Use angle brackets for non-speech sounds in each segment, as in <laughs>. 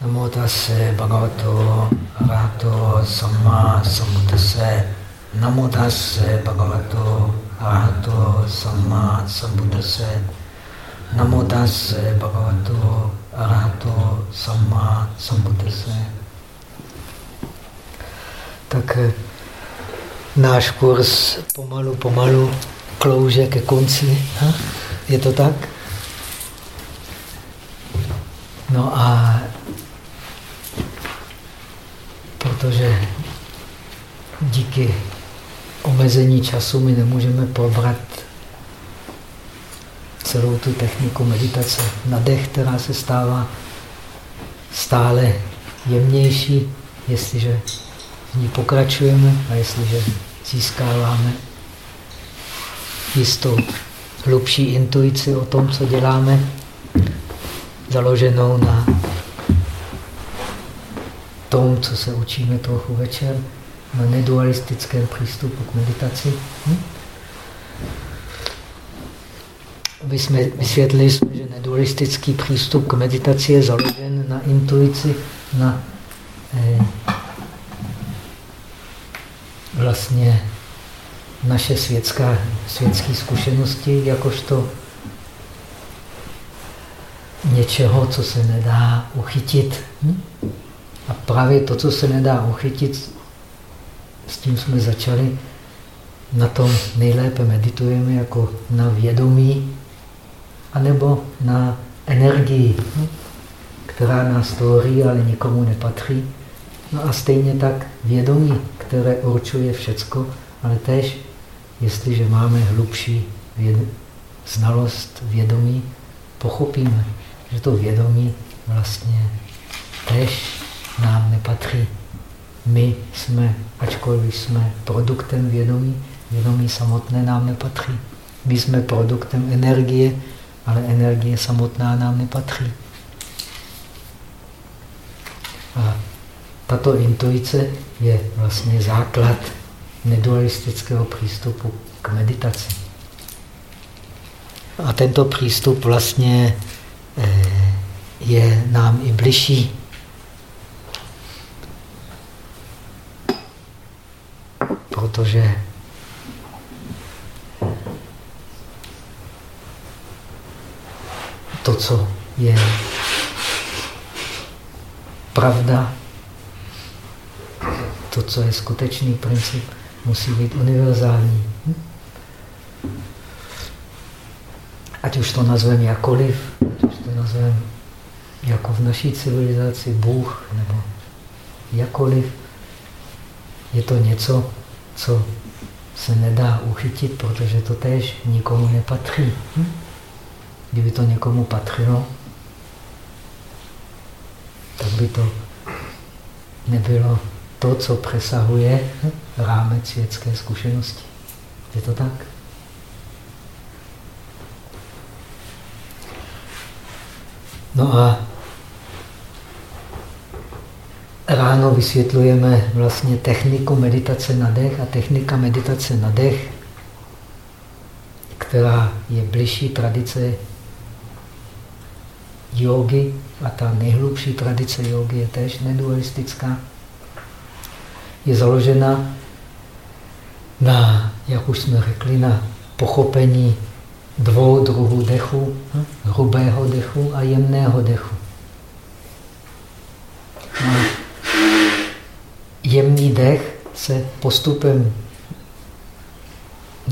Namo tase bhagavato arahato samma sambuddhase. Namo tase bhagavato arahato samma sambuddhase. Namo tase bhagavato arahato samma sambuddhase. Tak eh, náš kurz pomalu, pomalu klouže ke konci. Je to tak? No a protože díky omezení času my nemůžeme probrat celou tu techniku meditace. Na dech, která se stává stále jemnější, jestliže v ní pokračujeme a jestliže získáváme jistou hlubší intuici o tom, co děláme, založenou na tom, co se učíme trochu večer, na nedualistickém přístupu k meditaci. Hm? jsme, vysvětlili jsme, že nedualistický přístup k meditaci je založen na intuici, na eh, vlastně naše světská, světské zkušenosti, jakožto něčeho, co se nedá uchytit. Hm? A právě to, co se nedá uchytit, s tím jsme začali, na tom nejlépe meditujeme jako na vědomí, anebo na energii, hm? která nás tvoří, ale nikomu nepatří. No a stejně tak vědomí, které určuje všecko, ale tež, jestliže máme hlubší věd znalost vědomí, pochopíme, že to vědomí vlastně tež nám nepatří. My jsme, ačkoliv jsme produktem vědomí, vědomí samotné nám nepatří. My jsme produktem energie, ale energie samotná nám nepatří. A tato intuice je vlastně základ nedualistického přístupu k meditaci. A tento přístup vlastně eh, je nám i bližší. Protože to, co je pravda, to, co je skutečný princip, musí být univerzální. Ať už to nazveme jakoliv, ať už to nazveme jako v naší civilizaci Bůh nebo jakoliv, je to něco, co se nedá uchytit, protože to též nikomu nepatří. Kdyby to někomu patřilo, tak by to nebylo to, co přesahuje rámec světské zkušenosti. Je to tak? No a ráno vysvětlujeme vlastně techniku meditace na dech a technika meditace na dech, která je bližší tradice jogy a ta nejhlubší tradice jogy je též nedualistická je založena na, jak už jsme řekli, na pochopení dvou druhů dechu, hm? hrubého dechu a jemného dechu. No, jemný dech se postupem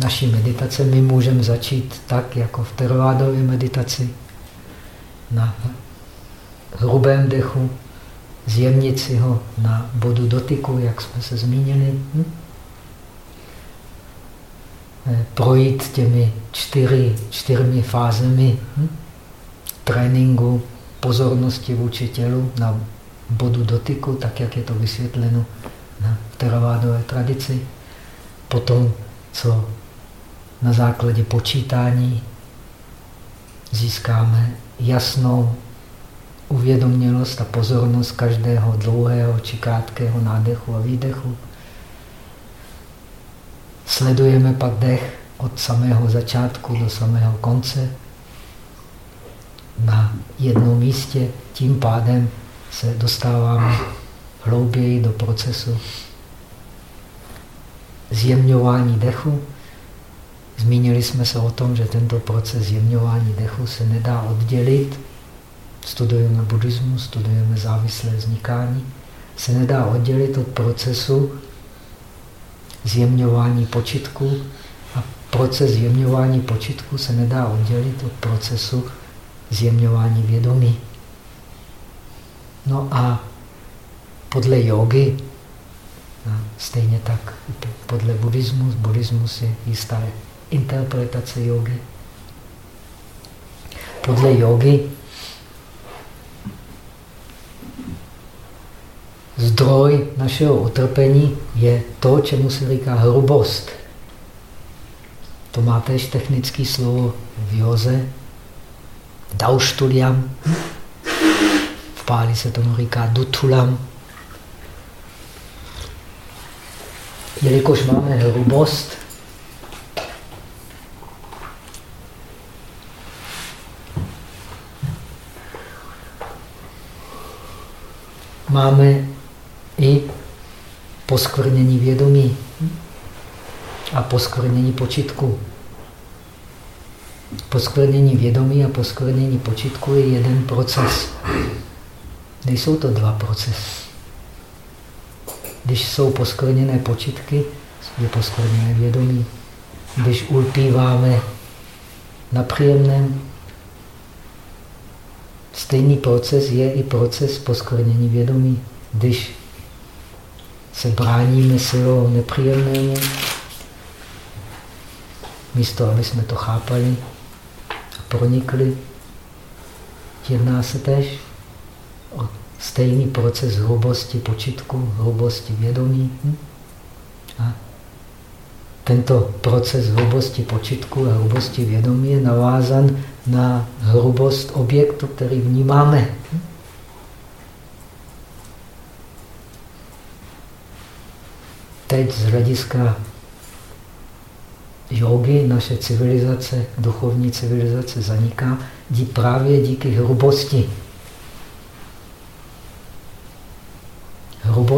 naší meditace my můžeme začít tak, jako v teravádové meditaci, na hrubém dechu, zjemnit si ho na bodu dotyku, jak jsme se zmínili. Hm? Eh, projít těmi čtyři, čtyřmi fázemi hm? tréninku pozornosti vůči tělu na bodu dotyku, tak jak je to vysvětleno na teravádové tradici. Potom, co na základě počítání získáme jasnou uvědomělost a pozornost každého dlouhého či krátkého nádechu a výdechu. Sledujeme pak dech od samého začátku do samého konce na jednom místě. Tím pádem se dostáváme hlouběji do procesu zjemňování dechu. Zmínili jsme se o tom, že tento proces zjemňování dechu se nedá oddělit. Studujeme buddhismus, studujeme závislé vznikání. Se nedá oddělit od procesu zjemňování počitku a proces zjemňování počitku se nedá oddělit od procesu zjemňování vědomí. No a podle jogy, stejně tak podle buddhismu, buddhismus je jistá interpretace jogy. Podle jogy zdroj našeho utrpení je to, čemu se říká hrubost. To má tež technické slovo v joze. Dauštuliam. V páli se tomu říká dutulam. Jelikož máme hrubost, máme i poskvrnění vědomí a poskvrnění počitku. Poskvrnění vědomí a poskvrnění počitku je jeden proces. Nejsou to dva procesy. Když jsou poskvrněné počitky, je poskvrněné vědomí. Když ulpíváme na příjemném, stejný proces je i proces poskvrnění vědomí. Když se bráníme silou nepříjemnému, místo, aby jsme to chápali a pronikli, jedná se tež o stejný proces hrubosti počitku, hrubosti vědomí. Hm? A tento proces hrubosti počitku a hrubosti vědomí je navázan na hrubost objektu, který vnímáme. Hm? teď z hlediska jogy naše civilizace, duchovní civilizace zaniká právě díky hrubosti.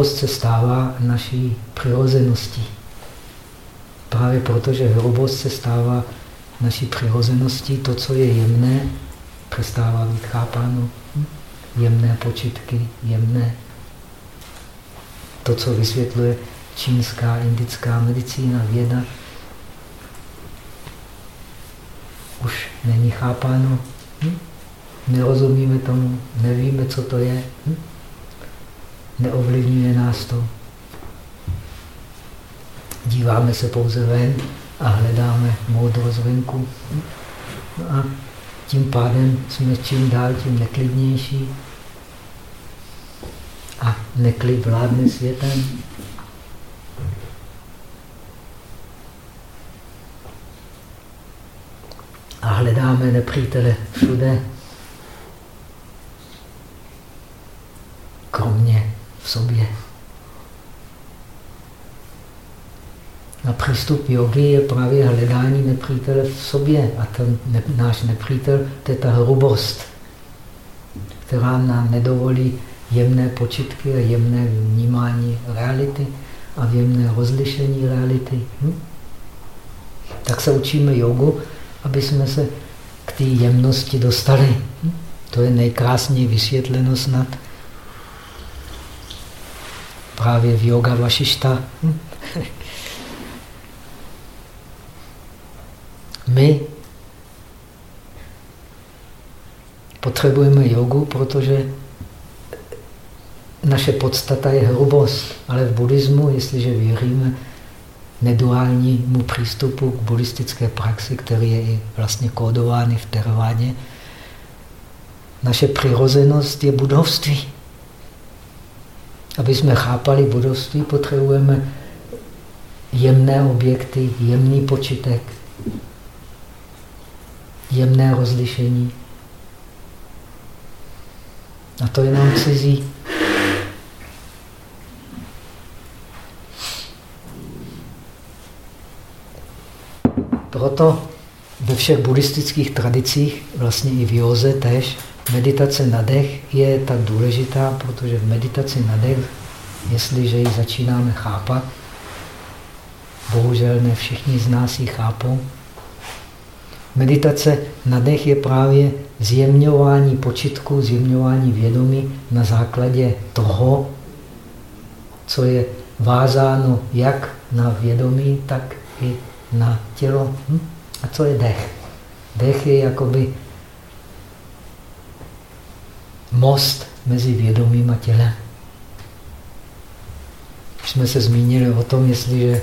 Hrubost se stává naší přirozeností. Právě protože hrubost se stává naší přirozeností, to, co je jemné, přestává být chápáno. Jemné počitky, jemné. To, co vysvětluje čínská, indická medicína, věda už není chápáno. Hm? Nerozumíme tomu, nevíme, co to je. Neovlivňuje nás to. Díváme se pouze ven a hledáme moudrost venku. No a tím pádem jsme čím dál tím neklidnější. A neklid vládne světem. a hledáme nepřítele všude, kromě v sobě. A přístup jogy je právě hledání nepřítele v sobě. A ten ne, náš nepřítel, to je ta hrubost, která nám nedovolí jemné počitky a jemné vnímání reality a jemné rozlišení reality. Hm? Tak se učíme jogu, aby jsme se k té jemnosti dostali. To je nejkrásněji vysvětleno snad právě v yoga vašišta. My potřebujeme jogu, protože naše podstata je hrubost, ale v buddhismu, jestliže věříme, neduálnímu přístupu k buddhistické praxi, který je i vlastně kódovaný v Theravádě. Naše přirozenost je budovství. Aby jsme chápali budovství, potřebujeme jemné objekty, jemný počitek, jemné rozlišení. A to je nám cizí. Proto ve všech buddhistických tradicích, vlastně i v józe tež, meditace na dech je tak důležitá, protože v meditaci na dech, jestliže ji začínáme chápat, bohužel ne všichni z nás ji chápou, Meditace na dech je právě zjemňování počitku, zjemňování vědomí na základě toho, co je vázáno jak na vědomí, tak i na tělo. Hm? A co je dech? Dech je jakoby most mezi vědomím a tělem. Už jsme se zmínili o tom, jestliže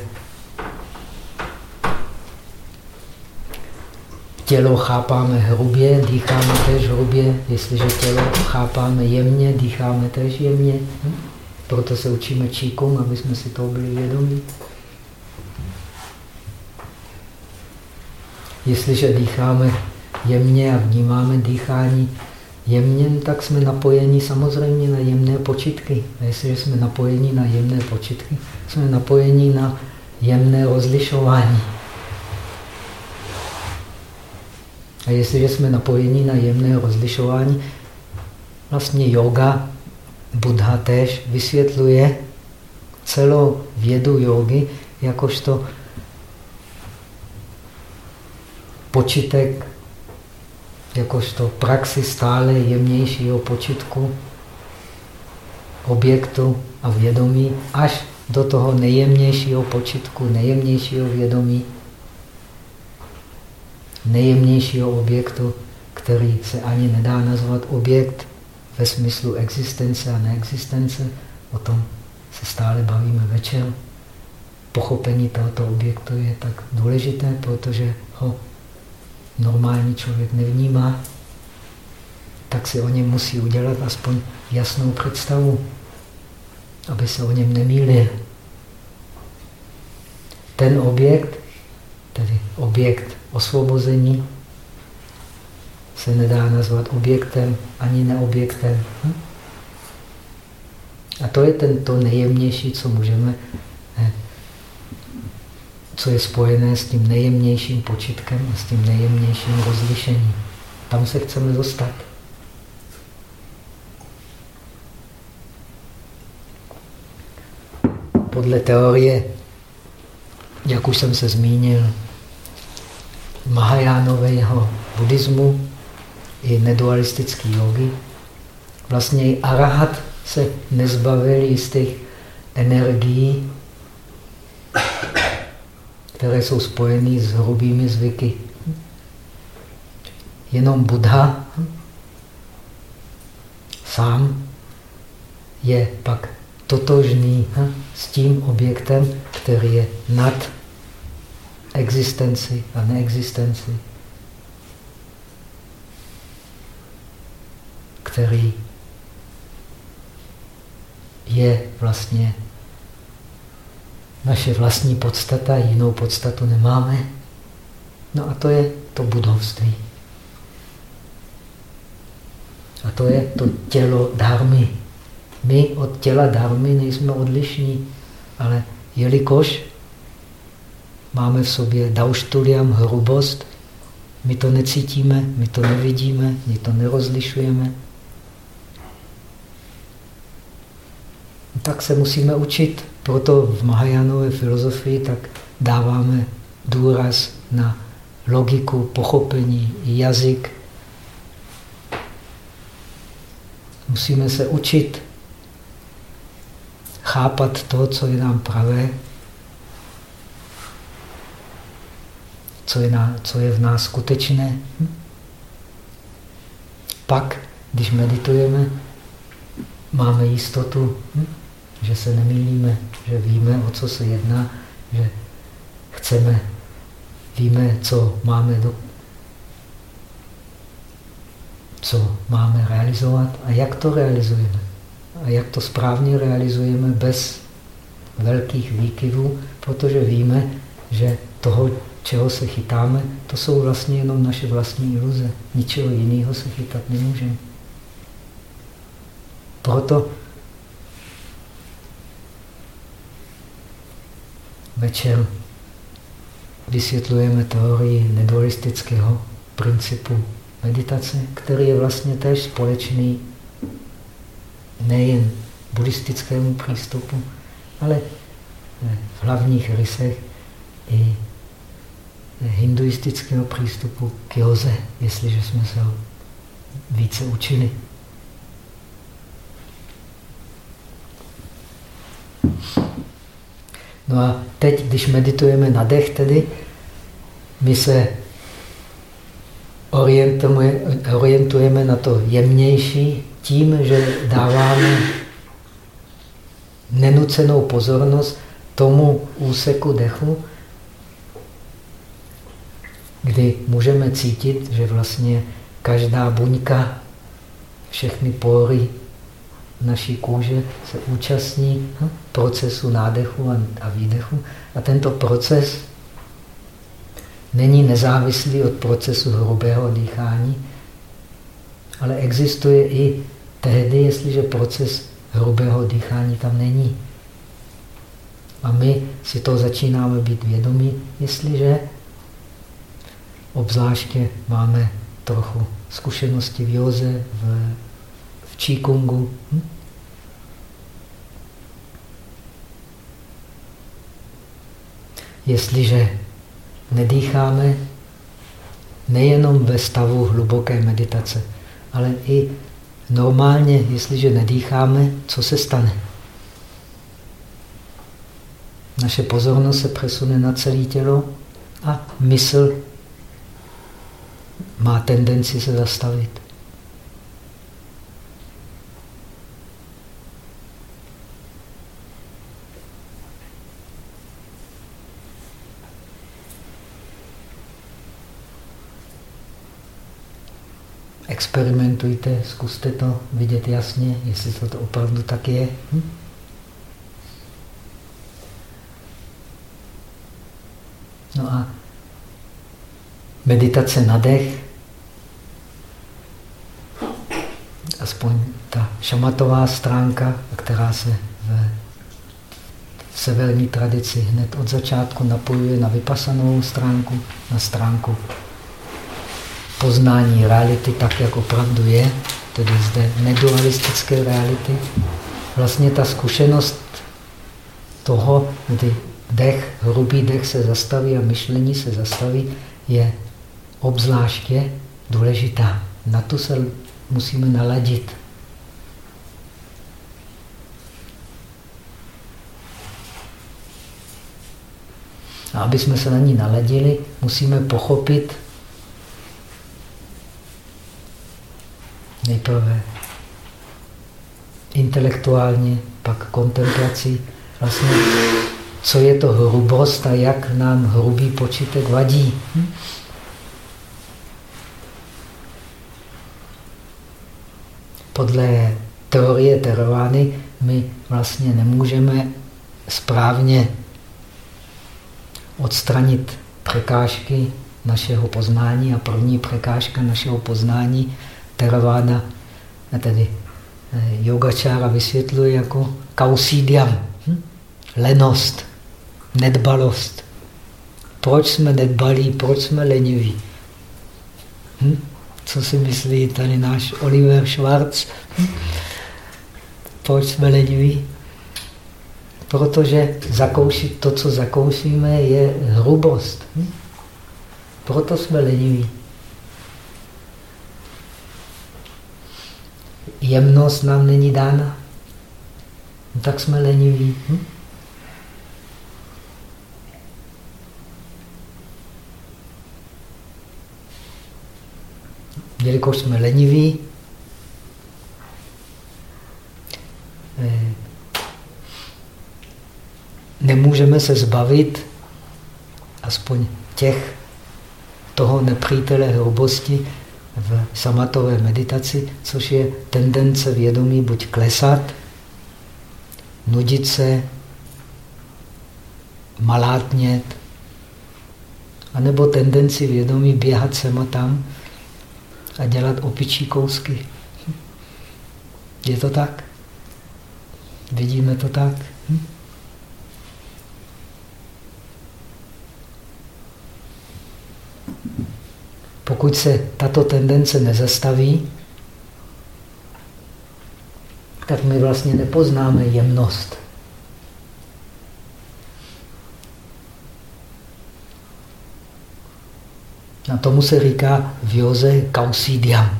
tělo chápáme hrubě, dýcháme tež hrubě. Jestliže tělo chápáme jemně, dýcháme tež jemně. Hm? Proto se učíme číkům, aby jsme si toho byli vědomí. Jestliže dýcháme jemně a vnímáme dýchání jemně, tak jsme napojeni samozřejmě na jemné počitky. A jestliže jsme napojeni na jemné počitky, jsme napojeni na jemné rozlišování. A jestliže jsme napojeni na jemné rozlišování, vlastně yoga, Buddha též vysvětluje celou vědu jogy jakožto počitek, jakožto praxi stále jemnějšího počitku objektu a vědomí až do toho nejjemnějšího počitku, nejjemnějšího vědomí nejjemnějšího objektu, který se ani nedá nazvat objekt ve smyslu existence a neexistence. O tom se stále bavíme večer. Pochopení tohoto objektu je tak důležité, protože ho normální člověk nevnímá, tak si o něm musí udělat aspoň jasnou představu, aby se o něm nemýlil. Ten objekt, tedy objekt osvobození se nedá nazvat objektem ani neobjektem. Hm? A to je ten, to nejjemnější, co můžeme, co je spojené s tím nejjemnějším počitkem a s tím nejjemnějším rozlišením. Tam se chceme dostat. Podle teorie, jak už jsem se zmínil, Mahajánového buddhismu i nedualistický jogy, vlastně i arahat se nezbavil jistých energií, které jsou spojeny s hrubými zvyky. Jenom Buddha sám je pak totožný s tím objektem, který je nad existenci a neexistenci, který je vlastně naše vlastní podstata, jinou podstatu nemáme. No a to je to budovství. A to je to tělo dármy. My od těla dármy nejsme odlišní, ale jelikož máme v sobě dauštuliam, hrubost, my to necítíme, my to nevidíme, my to nerozlišujeme. Tak se musíme učit. Proto v Mahajánové filozofii tak dáváme důraz na logiku, pochopení, jazyk. Musíme se učit chápat to, co je nám pravé, co je, na, co je v nás skutečné. Pak, když meditujeme, máme jistotu, hm? Že se nemýlíme, že víme, o co se jedná, že chceme, víme, co máme, do, co máme realizovat a jak to realizujeme. A jak to správně realizujeme bez velkých výkyvů, protože víme, že toho čeho se chytáme, to jsou vlastně jenom naše vlastní iluze. Ničeho jiného se chytat nemůžeme. Proto večer vysvětlujeme teorii nedualistického principu meditace, který je vlastně též společný nejen buddhistickému přístupu, ale v hlavních rysech i hinduistického přístupu k joze, jestliže jsme se ho více učili. No a teď, když meditujeme na dech, tedy my se orientujeme, orientujeme na to jemnější tím, že dáváme nenucenou pozornost tomu úseku dechu, kdy můžeme cítit, že vlastně každá buňka, všechny pory naší kůže se účastní hm, procesu nádechu a výdechu. A tento proces není nezávislý od procesu hrubého dýchání, ale existuje i tehdy, jestliže proces hrubého dýchání tam není. A my si to začínáme být vědomí, jestliže obzvláště máme trochu zkušenosti v józe, v, Qigongу. Hm? Jestliže nedýcháme nejenom ve stavu hluboké meditace, ale i normálně, jestliže nedýcháme, co se stane? Naše pozornost se přesune na celé tělo a mysl má tendenci se zastavit. Experimentujte, zkuste to vidět jasně, jestli to, to opravdu tak je. Hm? No a meditace na dech, aspoň ta šamatová stránka, která se v severní tradici hned od začátku napojuje na vypasanou stránku, na stránku poznání reality tak, jak opravdu je, tedy zde nedualistické reality. Vlastně ta zkušenost toho, kdy dech, hrubý dech se zastaví a myšlení se zastaví, je obzvláště důležitá. Na to se musíme naladit. A aby jsme se na ní naladili, musíme pochopit nejprve intelektuálně, pak kontemplací, vlastně co je to hrubost a jak nám hrubý počítek vadí. Hm? Podle teorie Terovány my vlastně nemůžeme správně odstranit překážky našeho poznání a první překážka našeho poznání Theravada, tedy eh, yogačára vysvětluje jako kausidiam, hm? lenost, nedbalost. Proč jsme nedbalí, proč jsme leniví? Hm? Co si myslí tady náš Oliver Schwarz? Hm? Proč jsme leniví? Protože zakoušit to, co zakoušíme, je hrubost. Hm? Proto jsme leniví. Jemnost nám není dána. No, tak jsme leniví. Hm? Jelikož jsme leniví, eh, nemůžeme se zbavit aspoň těch toho nepřítele hrubosti, v samatové meditaci, což je tendence vědomí buď klesat, nudit se, malátnět, anebo tendenci vědomí běhat sem a tam a dělat opičí kousky. Je to tak? Vidíme to tak? Hm? Pokud se tato tendence nezastaví, tak my vlastně nepoznáme jemnost. A tomu se říká v józe kausidiam,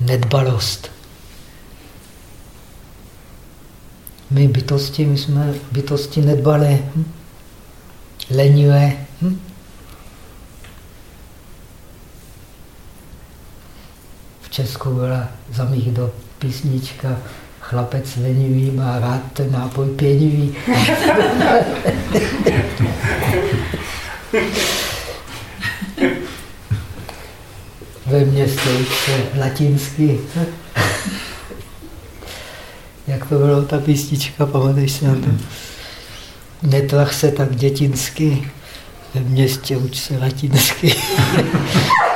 nedbalost. My bytosti, my jsme bytosti nedbalé, hm? lenivé. Hm? V Česku byla za mých do písnička Chlapec lenivý má rád ten nápoj pěnivý. <laughs> Ve městě se latinsky. Jak to bylo ta písnička, pamatuješ si na to? Netlach se tak dětinsky, ve městě uč se latinsky. <laughs>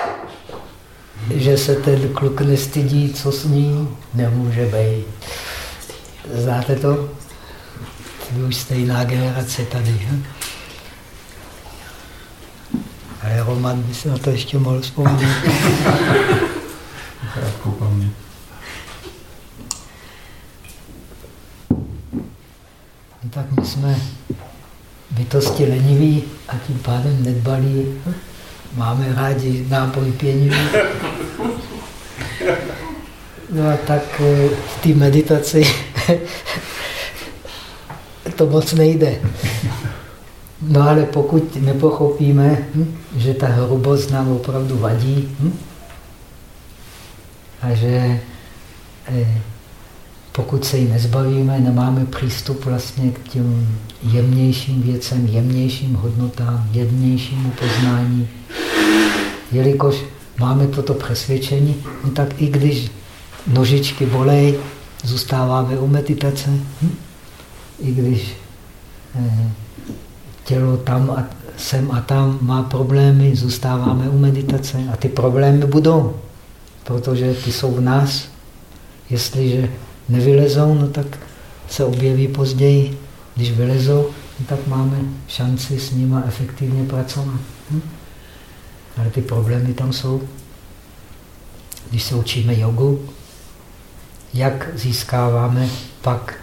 že se ten kluk nestydí, co s ní, nemůže být. Znáte to? Vy už stejná generace tady. Hm? Ale Roman by se na to ještě mohl vzpomínat. No tak my jsme bytosti leniví a tím pádem nedbalí. Máme rádi nápoj pěnivý. No a tak eh, v té meditaci <laughs> to moc nejde. No ale pokud nepochopíme, hm, že ta hrubost nám opravdu vadí hm, a že eh, pokud se jí nezbavíme, nemáme přístup vlastně k těm jemnějším věcem, jemnějším hodnotám, jemnějšímu poznání. Jelikož máme toto přesvědčení, no tak i když nožičky bolej, zůstáváme u meditace. Hm? I když eh, tělo tam a sem a tam má problémy, zůstáváme u meditace. A ty problémy budou, protože ty jsou v nás. Jestliže nevylezou, no tak se objeví později. Když vylezou, no tak máme šanci s nimi efektivně pracovat. Ale ty problémy tam jsou. Když se učíme jogu, jak získáváme pak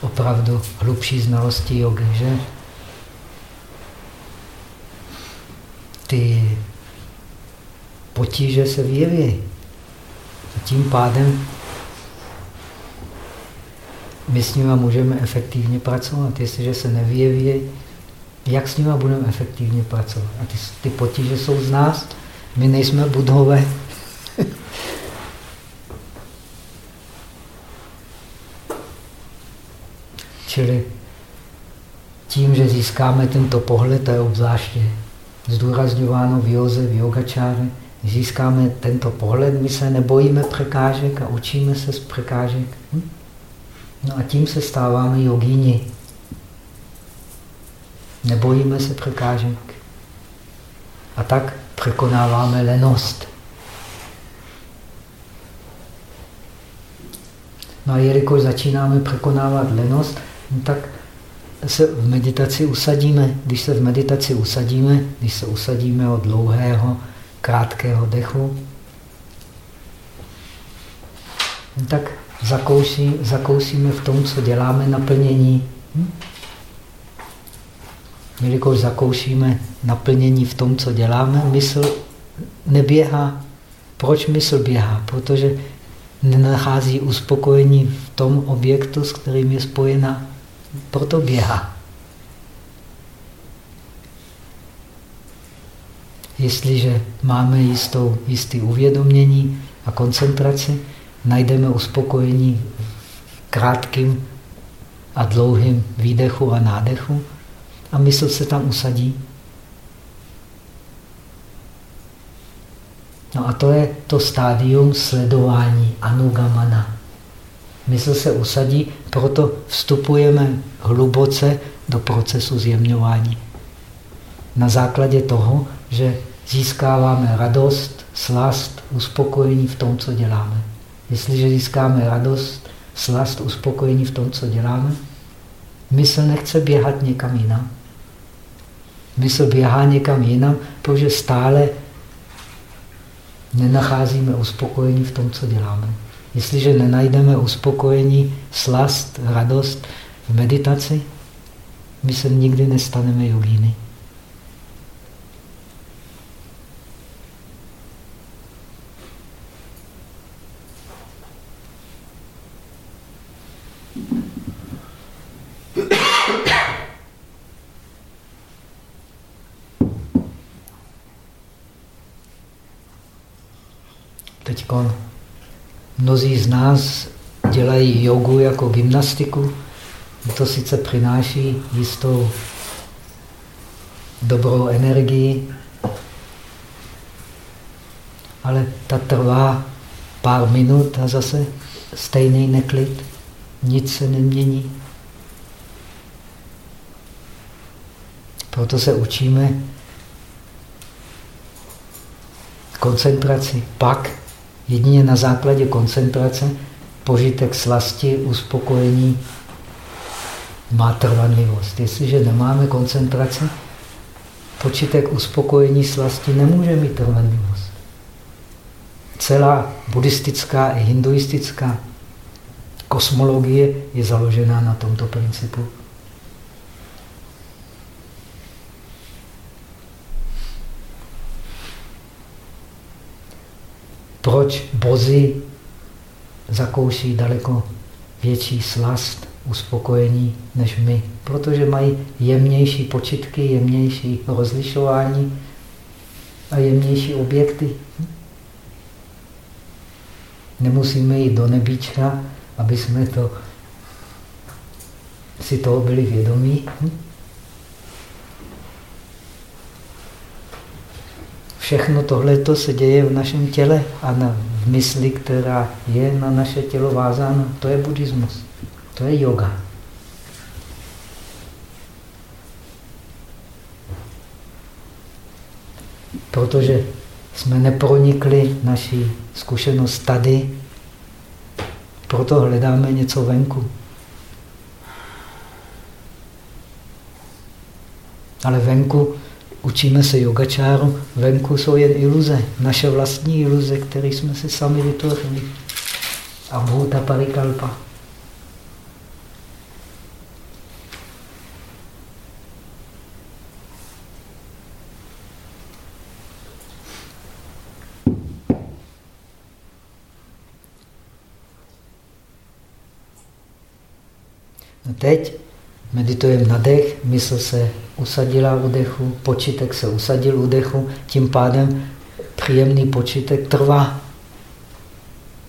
opravdu hlubší znalosti jogy, že? Ty potíže se vyjeví. A tím pádem my s nimi můžeme efektivně pracovat. Jestliže se nevyjeví, jak s nimi budeme efektivně pracovat? A ty, ty potíže jsou z nás. My nejsme budhové. <laughs> Čili tím, že získáme tento pohled, to je obzvláště zdůrazňováno v józe, v yogačáře, získáme tento pohled, my se nebojíme překážek a učíme se z překážek. Hm? No a tím se stáváme jogíni. Nebojíme se překážek. A tak překonáváme lenost. No a jelikož začínáme překonávat lenost, no tak se v meditaci usadíme. Když se v meditaci usadíme, když se usadíme od dlouhého, krátkého dechu, no tak zakousí, zakousíme v tom, co děláme, naplnění. Hm? Jelikož zakoušíme naplnění v tom, co děláme, mysl neběhá. Proč mysl běhá? Protože nenachází uspokojení v tom objektu, s kterým je spojena. Proto běhá. Jestliže máme jistou, jistý uvědomění a koncentraci, najdeme uspokojení v krátkým a dlouhým výdechu a nádechu a mysl se tam usadí. No a to je to stádium sledování anugamana. Mysl se usadí, proto vstupujeme hluboce do procesu zjemňování. Na základě toho, že získáváme radost, slast, uspokojení v tom, co děláme. Jestliže získáme radost, slast, uspokojení v tom, co děláme, mysl nechce běhat někam jinam. Mysl běhá někam jinam, protože stále nenacházíme uspokojení v tom, co děláme. Jestliže nenajdeme uspokojení, slast, radost v meditaci, my se nikdy nestaneme jogíny. Teď mnozí z nás dělají jogu jako gymnastiku. To sice přináší jistou dobrou energii, ale ta trvá pár minut a zase stejný neklid, nic se nemění. Proto se učíme koncentraci. Pak Jedině na základě koncentrace požitek slasti, uspokojení má trvanlivost. Jestliže nemáme koncentraci, počitek uspokojení slasti nemůže mít trvanlivost. Celá buddhistická i hinduistická kosmologie je založená na tomto principu. Bozy zakouší daleko větší slast, uspokojení než my? Protože mají jemnější počitky, jemnější rozlišování a jemnější objekty. Nemusíme jít do nebíčka, aby jsme to, si toho byli vědomí. Všechno tohle se děje v našem těle a na v mysli, která je na naše tělo vázána. To je buddhismus. To je yoga. Protože jsme nepronikli naši zkušenost tady, proto hledáme něco venku. Ale venku Učíme se yogačáru, venku jsou jen iluze, naše vlastní iluze, které jsme si sami vytvořili. A bhuta parikalpa. No teď meditujeme na dech, mysl se usadila u dechu, počitek se usadil u dechu, tím pádem příjemný počitek trvá.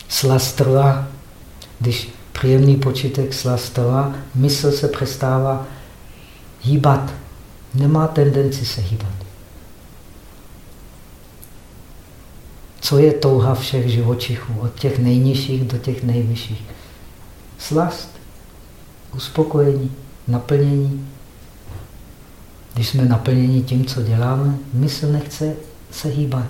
Slast trvá. Když příjemný počitek slast trvá, mysl se přestává hýbat. Nemá tendenci se hýbat. Co je touha všech živočichů, od těch nejnižších do těch nejvyšších? Slast, uspokojení, naplnění. Když jsme naplněni tím, co děláme, mysl nechce se hýbat,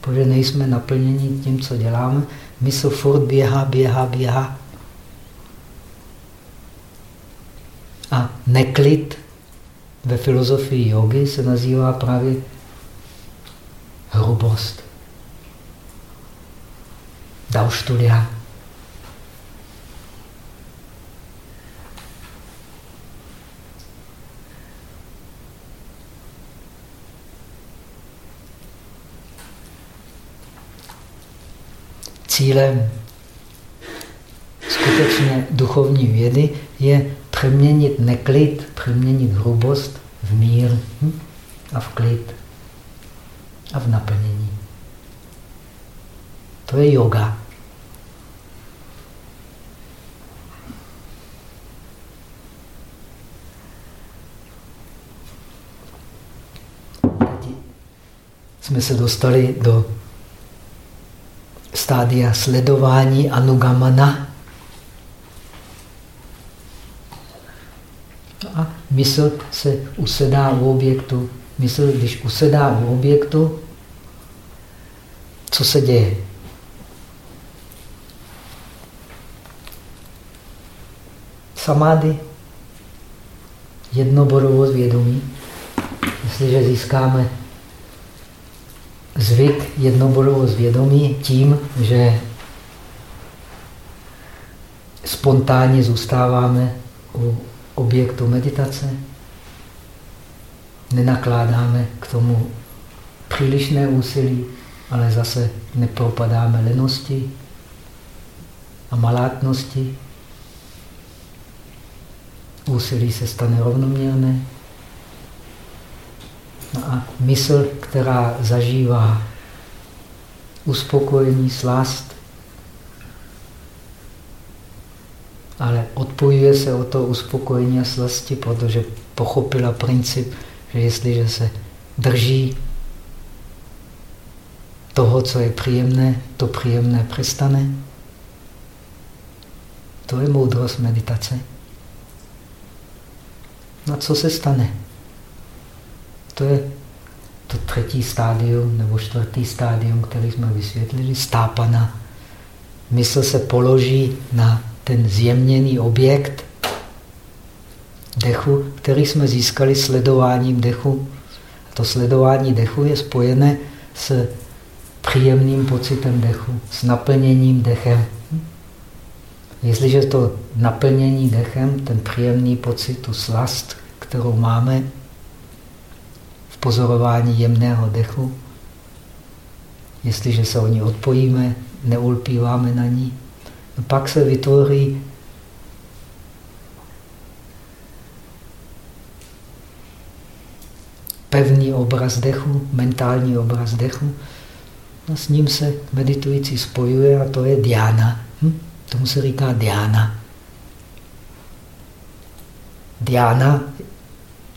protože nejsme naplněni tím, co děláme. Mysl furt běhá, běhá, běhá. A neklid ve filozofii jogy se nazývá právě hrubost. Dauštulia. Cílem skutečně duchovní vědy je přeměnit neklid, přeměnit hrubost v mír hm? a v klid a v naplnění. To je yoga. jsme se dostali do stádia sledování anugamana. A mysl se usedá u objektu. Mysl, když usedá u objektu, co se děje? Samády, jednoborovost vědomí. Jestliže získáme zvyk jednobodovost vědomí tím, že spontánně zůstáváme u objektu meditace, nenakládáme k tomu přílišné úsilí, ale zase nepropadáme lenosti a malátnosti. Úsilí se stane rovnoměrné. No a mysl, která zažívá uspokojení, slast, ale odpojuje se o to uspokojení a slasti, protože pochopila princip, že jestliže se drží toho, co je příjemné, to příjemné přestane. To je moudrost meditace. No a co se stane? To je to třetí stádium nebo čtvrtý stádium, který jsme vysvětlili, stápana. Mysl se položí na ten zjemněný objekt dechu, který jsme získali sledováním dechu. To sledování dechu je spojené s příjemným pocitem dechu, s naplněním dechem. Jestliže to naplnění dechem, ten příjemný pocit, tu slast, kterou máme pozorování jemného dechu, jestliže se o ní odpojíme, neulpíváme na ní, pak se vytvoří pevný obraz dechu, mentální obraz dechu. A s ním se meditující spojuje a to je diana. Hm? Tomu se říká diana. Diana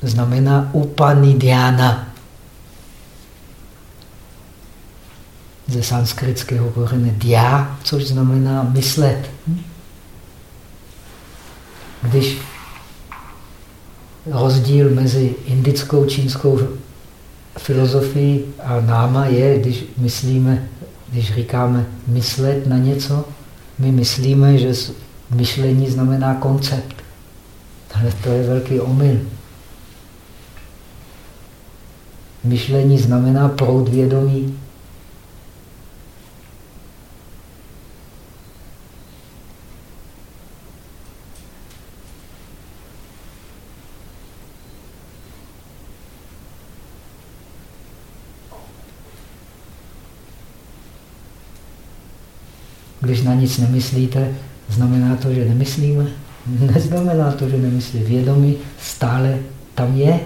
znamená upanidiana. ze sanskritského kořene dia, což znamená myslet. Když rozdíl mezi indickou, čínskou filozofií a náma je, když myslíme, když říkáme myslet na něco, my myslíme, že myšlení znamená koncept. Ale to je velký omyl. Myšlení znamená proud vědomí. Když na nic nemyslíte, znamená to, že nemyslíme? <laughs> Neznamená to, že nemyslí. Vědomí stále tam je.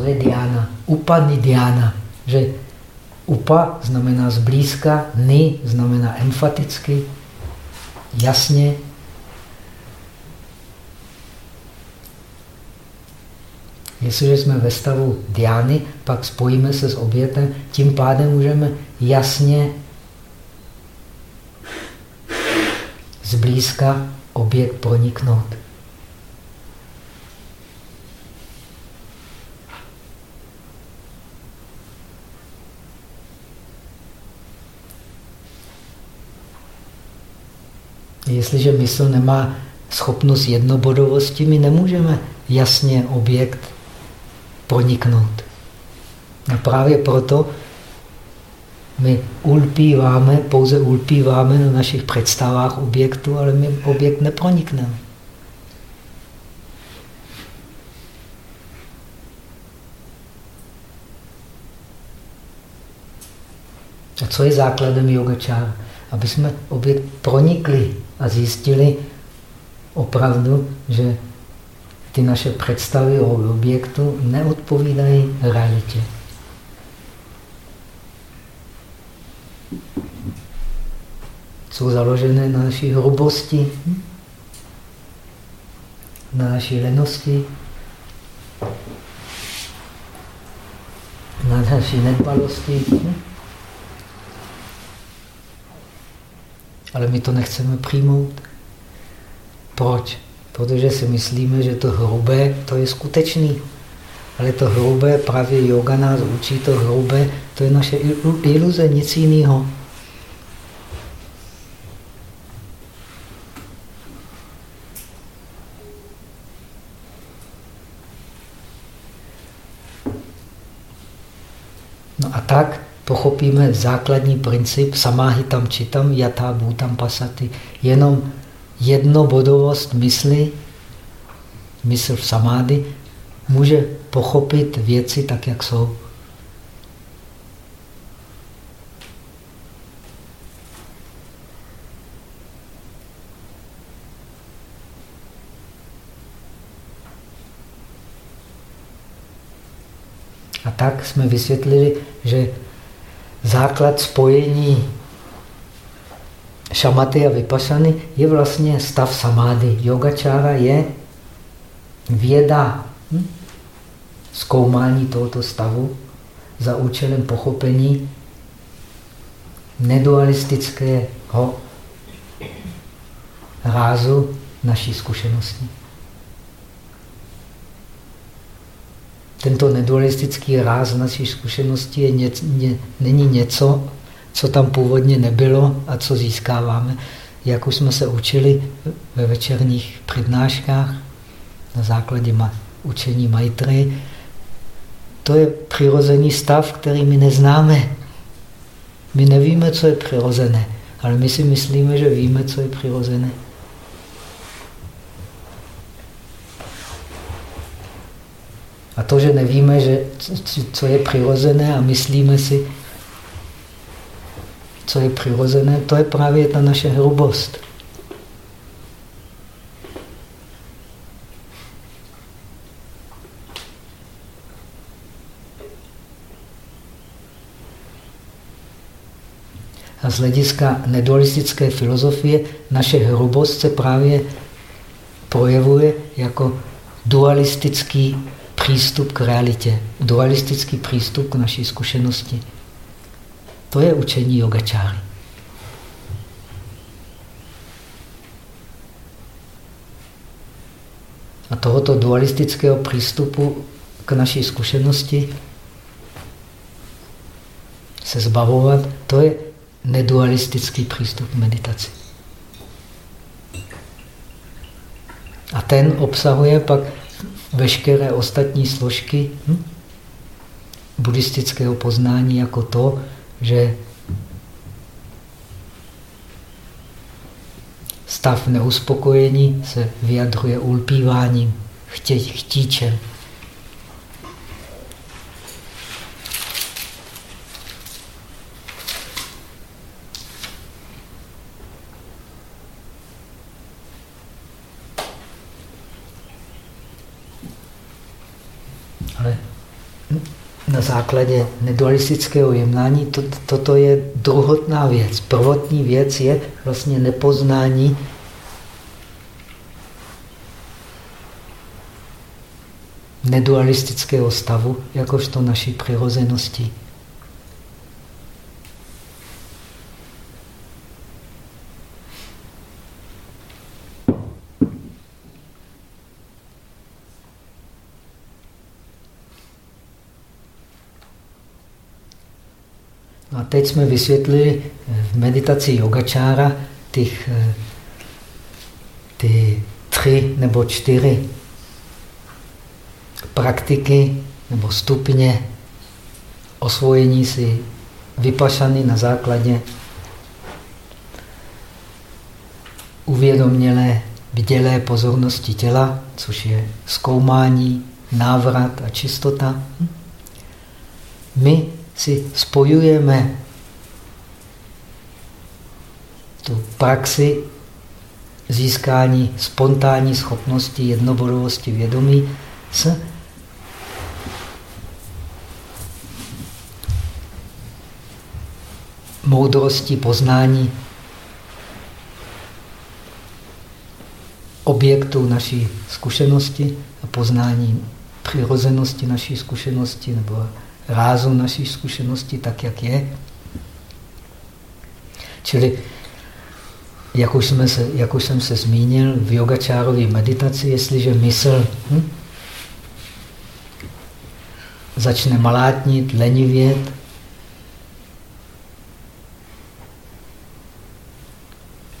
Co je diana? Upadni diana. Že upa znamená zblízka, ni znamená emfaticky, jasně, Jestliže jsme ve stavu diány, pak spojíme se s obětem, tím pádem můžeme jasně zblízka objekt proniknout. Jestliže mysl nemá schopnost jednobodovosti, my nemůžeme jasně objekt proniknout. A právě proto my ulpíváme, pouze ulpíváme na našich představách objektu, ale my objekt nepronikneme. A co je základem yogačára? Aby jsme objekt pronikli a zjistili opravdu, že ty naše představy o objektu neodpovídají realitě. Jsou založené na naší hrubosti, na naší lenosti, na naší nedbalosti. ale my to nechceme přijmout. Proč? Protože si myslíme, že to hrubé, to je skutečný. Ale to hrubé, právě yoga nás učí, to hrubé, to je naše iluze, nic jiného. No a tak pochopíme základní princip samáhitam čitam yatá bhutam pasaty. Jenom jednobodovost mysli, mysl v samády, může pochopit věci tak, jak jsou. A tak jsme vysvětlili, že základ spojení šamaty a vypašany je vlastně stav samády. Yogačára je věda, hm? zkoumání tohoto stavu za účelem pochopení nedualistického rázu naší zkušenosti. Tento nedualistický ráz naší zkušenosti je ně, ně, není něco, co tam původně nebylo a co získáváme. Jak už jsme se učili ve večerních přednáškách na základě ma, učení Maitry, to je přirozený stav, který my neznáme. My nevíme, co je přirozené, ale my si myslíme, že víme, co je přirozené. A to, že nevíme, že co je přirozené a myslíme si, co je přirozené, to je právě ta naše hrubost. A z hlediska nedualistické filozofie naše hrubost se právě projevuje jako dualistický přístup k realitě, dualistický přístup k naší zkušenosti. To je učení yogačáry. A tohoto dualistického přístupu k naší zkušenosti se zbavovat, to je nedualistický přístup k meditaci. A ten obsahuje pak veškeré ostatní složky hm? buddhistického poznání jako to, že stav neuspokojení se vyjadřuje ulpíváním, chtíčem. na základě nedualistického jednání, to, toto je druhotná věc. Prvotní věc je vlastně nepoznání nedualistického stavu, jakožto naší přirozenosti. Teď jsme vysvětlili v meditaci yogačára těch, eh, ty tři nebo čtyři praktiky nebo stupně osvojení si vypašany na základě uvědomělé bdělé pozornosti těla, což je zkoumání, návrat a čistota. My si spojujeme. Tu praxi získání spontánní schopnosti jednobodovosti vědomí s moudrosti poznání objektů naší zkušenosti a poznání přirozenosti naší zkušenosti nebo rázu naší zkušenosti tak, jak je. Čili, jak už, jsme se, jak už jsem se zmínil, v yogačárové meditaci, jestliže mysl hm, začne malátnit, lenivět,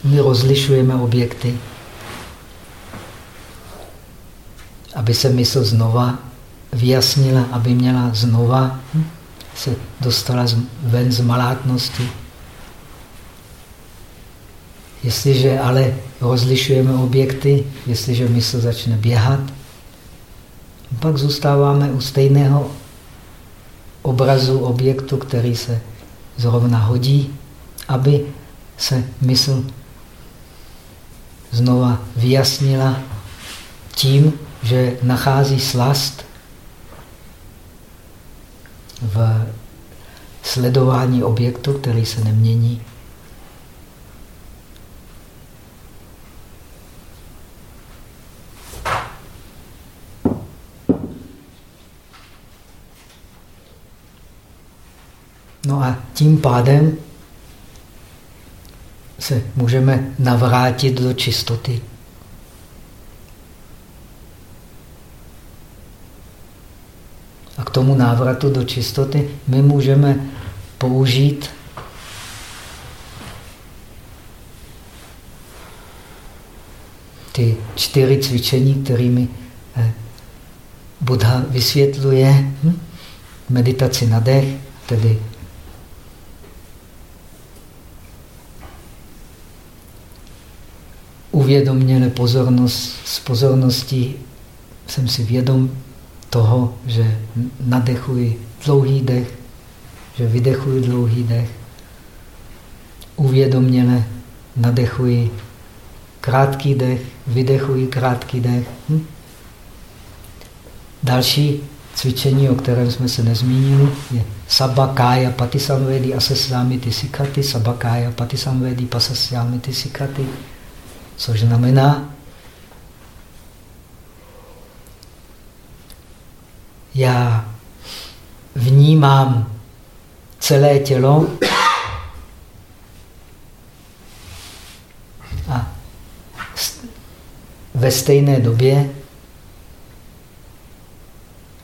my rozlišujeme objekty, aby se mysl znova vyjasnila, aby měla znova se dostala ven z malátnosti. Jestliže ale rozlišujeme objekty, jestliže mysl začne běhat, pak zůstáváme u stejného obrazu objektu, který se zrovna hodí, aby se mysl znova vyjasnila tím, že nachází slast v sledování objektu, který se nemění. No a tím pádem se můžeme navrátit do čistoty. K tomu návratu do čistoty my můžeme použít ty čtyři cvičení, kterými eh, Buddha vysvětluje hm? meditaci na dech, tedy uvědoměné pozornost, s pozorností jsem si vědom toho, že nadechuji dlouhý dech, že vydechuji dlouhý dech. Uvědoměle nadechuji krátký dech, vydechuji krátký dech. Hm? Další cvičení, o kterém jsme se nezmínili, je Sabakája Patisamvedi Asasyamiti Sikati, Sabakája Patisamvedi Pasasyamiti Sikati, což znamená, já vnímám celé tělo a ve stejné době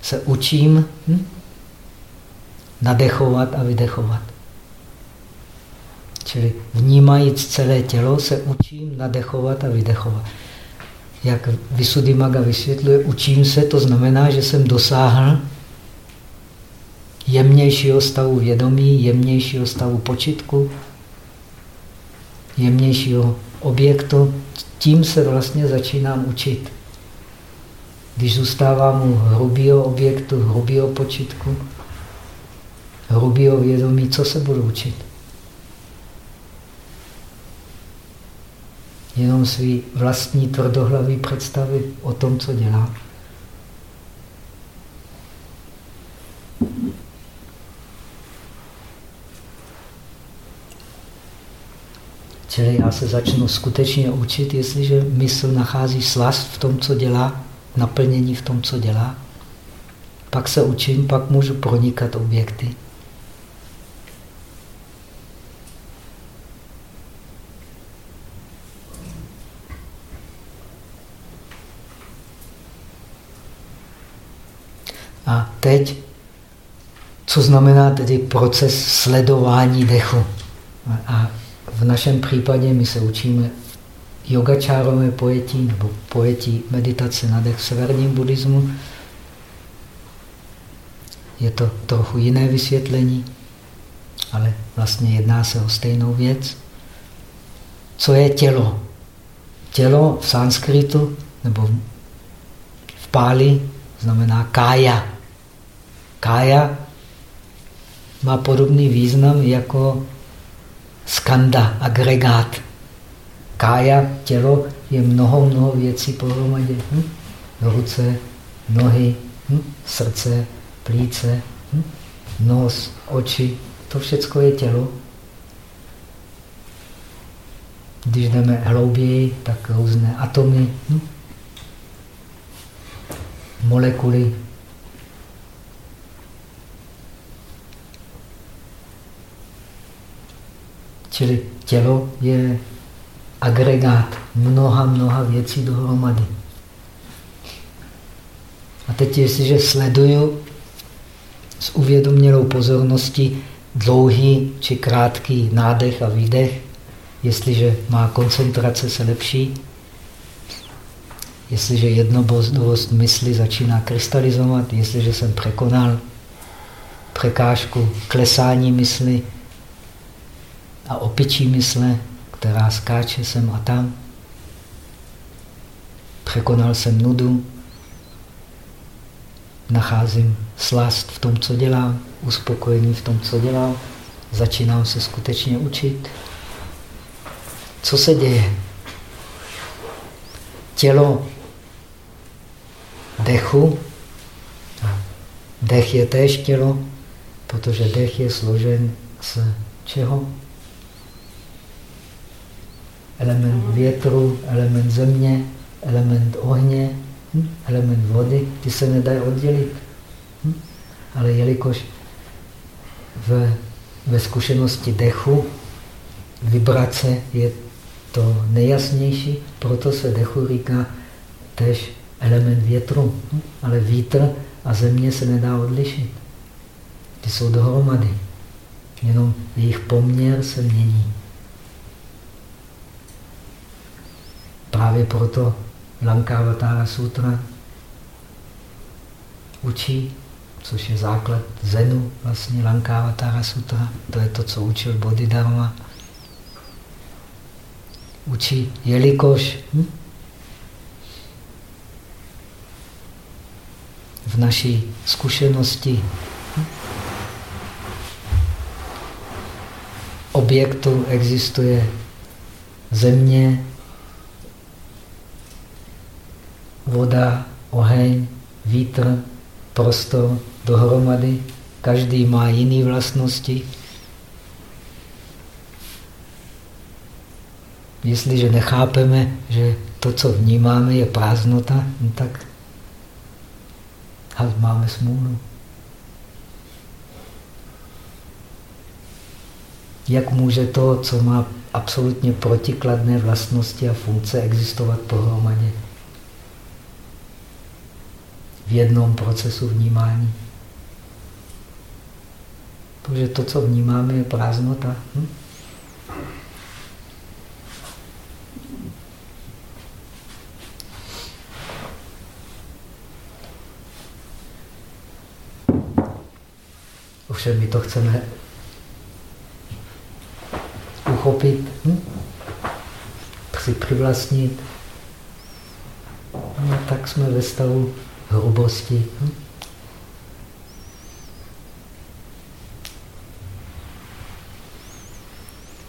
se učím hm, nadechovat a vydechovat. Čili vnímajíc celé tělo se učím nadechovat a vydechovat jak Visuddhimaga vysvětluje, učím se, to znamená, že jsem dosáhl jemnějšího stavu vědomí, jemnějšího stavu počitku, jemnějšího objektu. Tím se vlastně začínám učit. Když zůstávám u hrubého objektu, hrubého počitku, hrubého vědomí, co se budu učit? Jenom svý vlastní tvrdohlavý představy o tom, co dělá. Čili já se začnu skutečně učit, jestliže mysl nachází slast v tom, co dělá, naplnění v tom, co dělá. Pak se učím, pak můžu pronikat objekty. A teď, co znamená tedy proces sledování dechu? A v našem případě my se učíme yogačárové pojetí nebo pojetí meditace na dech v severním buddhismu. Je to trochu jiné vysvětlení, ale vlastně jedná se o stejnou věc. Co je tělo? Tělo v sanskritu nebo v páli znamená kája. Kája má podobný význam jako skanda, agregát. Kája, tělo, je mnoho, mnoho věcí pohromadě. Hm? Ruce, nohy, hm? srdce, plíce, hm? nos, oči. To všechno je tělo. Když jdeme hlouběji, tak různé atomy, hm? molekuly, Čili tělo je agregát mnoha, mnoha věcí dohromady. A teď, jestliže sleduju s uvědomělou pozorností dlouhý či krátký nádech a výdech, jestliže má koncentrace se lepší, jestliže jednobodovost mysli začíná krystalizovat, jestliže jsem překonal překážku klesání mysli a opičí mysle, která skáče sem a tam. Překonal jsem nudu, nacházím slast v tom, co dělám, uspokojení v tom, co dělám, začínám se skutečně učit. Co se děje? Tělo dechu, dech je též tělo, protože dech je složen z čeho? Element větru, element země, element ohně, hm? element vody, ty se nedají oddělit. Hm? Ale jelikož v, ve zkušenosti dechu vibrace je to nejjasnější, proto se dechu říká tež element větru. Hm? Ale vítr a země se nedá odlišit. Ty jsou dohromady. Jenom jejich poměr se mění. Právě proto Lankavatara Sutra učí, což je základ Zenu, vlastně Lankavatara Sutra. To je to, co učil Bodhidharma. Učí, jelikož hm? v naší zkušenosti hm? objektu existuje země, voda, oheň, vítr, prostor dohromady. Každý má jiné vlastnosti. Jestliže nechápeme, že to, co vnímáme, je prázdnota, no tak máme smůlu. Jak může to, co má absolutně protikladné vlastnosti a funkce, existovat pohromadě? V jednom procesu vnímání. Protože to, co vnímáme, je prázdnota. Hm? Ovšem my to chceme uchopit, hm? si přivlastnit. No, tak jsme ve stavu hrubosti. Hm?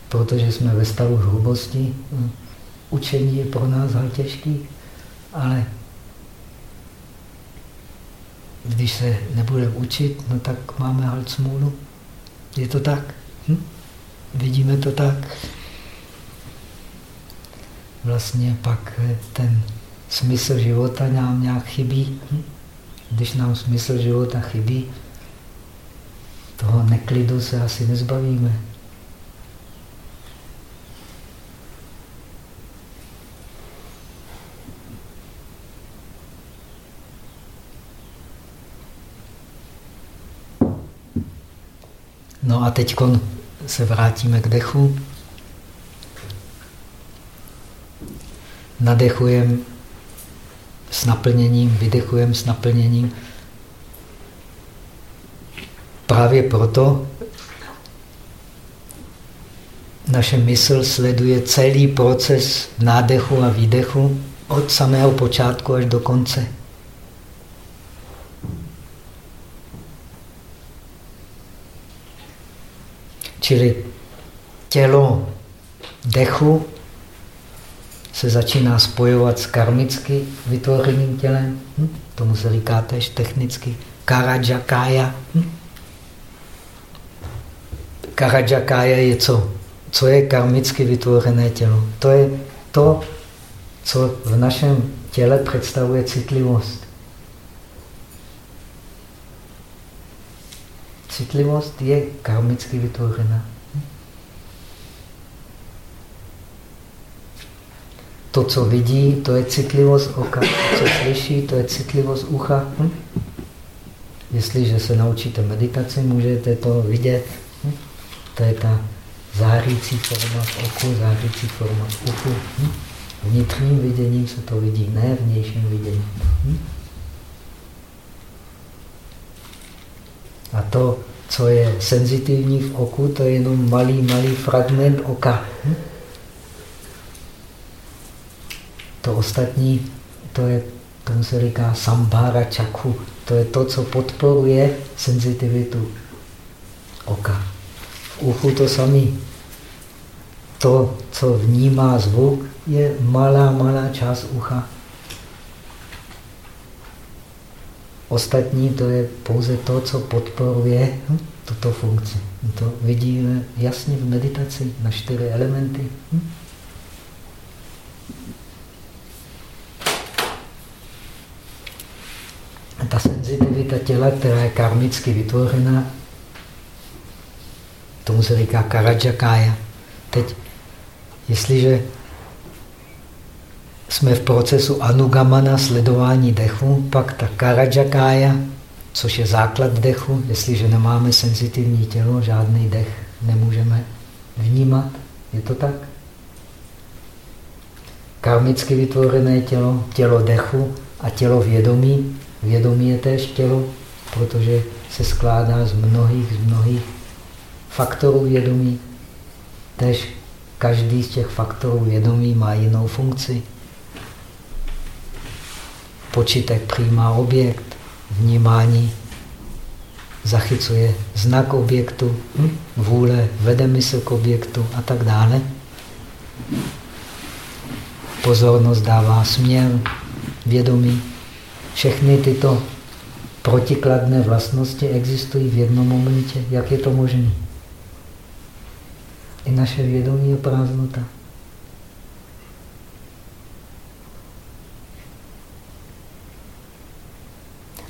Protože jsme ve stavu hrubosti, hm? učení je pro nás hal těžký, ale když se nebudeme učit, no tak máme hal smůlu. Je to tak? Hm? Vidíme to tak? Vlastně pak ten smysl života nám nějak chybí. Hm? Když nám smysl života chybí, toho neklidu se asi nezbavíme. No a teď se vrátíme k dechu. Nadechujeme s naplněním, vydechujeme s naplněním. Právě proto naše mysl sleduje celý proces nádechu a výdechu od samého počátku až do konce. Čili tělo dechu se začíná spojovat s karmicky vytvořeným tělem. Hm? Tomu se říká tež technicky karajakája. Hm? Karajakája je co? Co je karmicky vytvořené tělo? To je to, co v našem těle představuje citlivost. Citlivost je karmicky vytvořená. To, co vidí, to je citlivost oka. To, co slyší, to je citlivost ucha. Hm? Jestliže se naučíte meditaci, můžete to vidět. Hm? To je ta zářící forma v oku, zářící forma v uchu. Hm? Vnitřním viděním se to vidí, ne vnějším viděním. Hm? A to co je senzitivní v oku, to je jenom malý, malý fragment oka. Hm? To ostatní, to je, tomu se říká sambhara čakhu. To je to, co podporuje senzitivitu oka. V uchu to samé. To, co vnímá zvuk, je malá, malá část ucha. Ostatní to je pouze to, co podporuje hm, tuto funkci. To vidíme jasně v meditaci na čtyři elementy. Hm? Ta senzitivita těla, která je karmicky vytvořena, tomu se říká karajakája. Teď, jestliže jsme v procesu anugamana, sledování dechu, pak ta karajakája, což je základ dechu, jestliže nemáme senzitivní tělo, žádný dech nemůžeme vnímat. Je to tak? Karmicky vytvořené tělo, tělo dechu a tělo vědomí. Vědomí je též tělo, protože se skládá z mnohých, z mnohých faktorů vědomí. Tež každý z těch faktorů vědomí má jinou funkci. Počítek přijímá objekt, vnímání zachycuje znak objektu, vůle vede mysl k objektu a tak dále. Pozornost dává směr, vědomí. Všechny tyto protikladné vlastnosti existují v jednom momentě. Jak je to možné? I naše vědomí je prázdnota.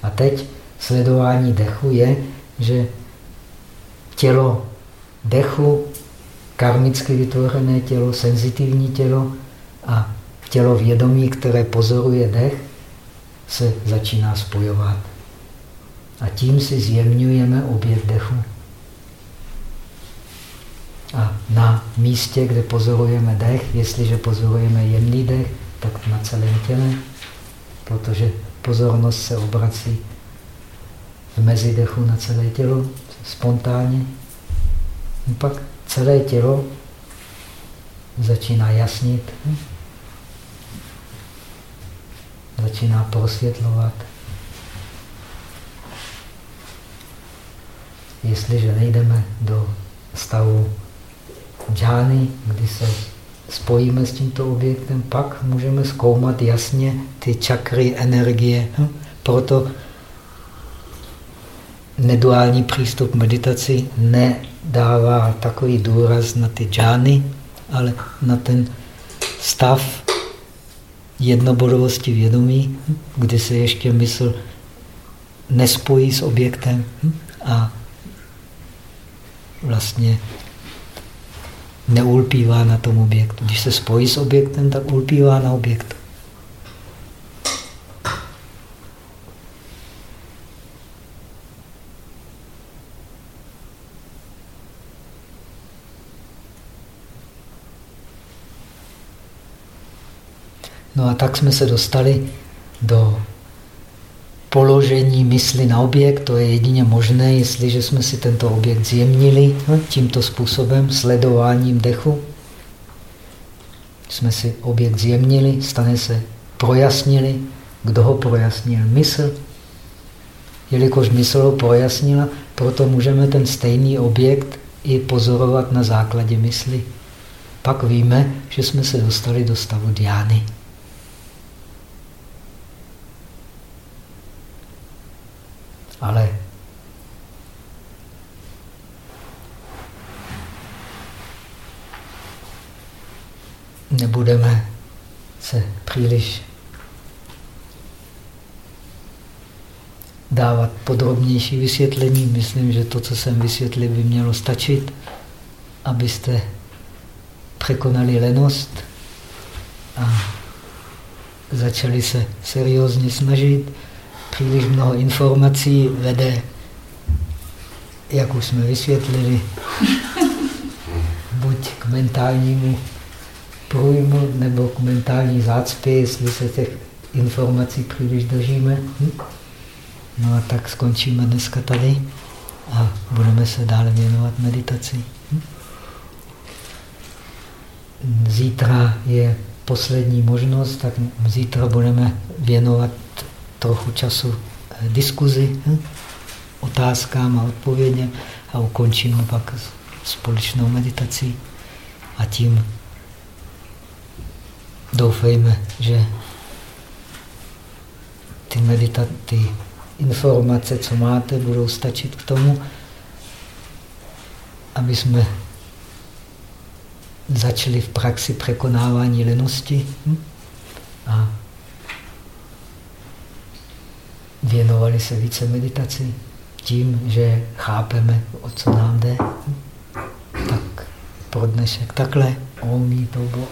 A teď sledování dechu je, že tělo dechu, karmicky vytvořené tělo, senzitivní tělo a tělo vědomí, které pozoruje dech, se začíná spojovat. A tím si zjemňujeme objekt dechu. A na místě, kde pozorujeme dech, jestliže pozorujeme jemný dech, tak na celém těle, protože pozornost se obrací v mezidechu na celé tělo, spontánně. A pak celé tělo začíná jasnit, začíná prosvětlovat. Jestliže nejdeme do stavu džány, kdy se spojíme s tímto objektem, pak můžeme zkoumat jasně ty čakry, energie. Hm? Proto neduální přístup meditaci nedává takový důraz na ty džány, ale na ten stav jednobodovosti vědomí, kdy se ještě mysl nespojí s objektem hm? a vlastně neulpívá na tom objektu. Když se spojí s objektem, tak ulpívá na objektu. No a tak jsme se dostali do položení mysli na objekt, to je jedině možné, jestliže jsme si tento objekt zjemnili no, tímto způsobem, sledováním dechu. Jsme si objekt zjemnili, stane se projasnili. Kdo ho projasnil? Mysl. Jelikož mysl ho projasnila, proto můžeme ten stejný objekt i pozorovat na základě mysli. Pak víme, že jsme se dostali do stavu diány. Ale nebudeme se příliš dávat podrobnější vysvětlení. Myslím, že to, co jsem vysvětlil, by mělo stačit, abyste překonali lenost a začali se seriózně snažit příliš mnoho informací vede, jak už jsme vysvětlili, <laughs> buď k mentálnímu průjmu nebo k mentální zácpě, jestli se těch informací příliš držíme. Hm? No a tak skončíme dneska tady. a budeme se dále věnovat meditaci. Hm? Zítra je poslední možnost, tak zítra budeme věnovat trochu času eh, diskuzi, hm? otázkám a odpovědně a ukončíme pak společnou meditací. A tím doufejme, že ty meditaty, informace, co máte, budou stačit k tomu, aby jsme začali v praxi překonávání lenosti hm? a věnovali se více meditaci tím, že chápeme, o co nám jde. Tak pro dnešek takhle. Omí to bylo.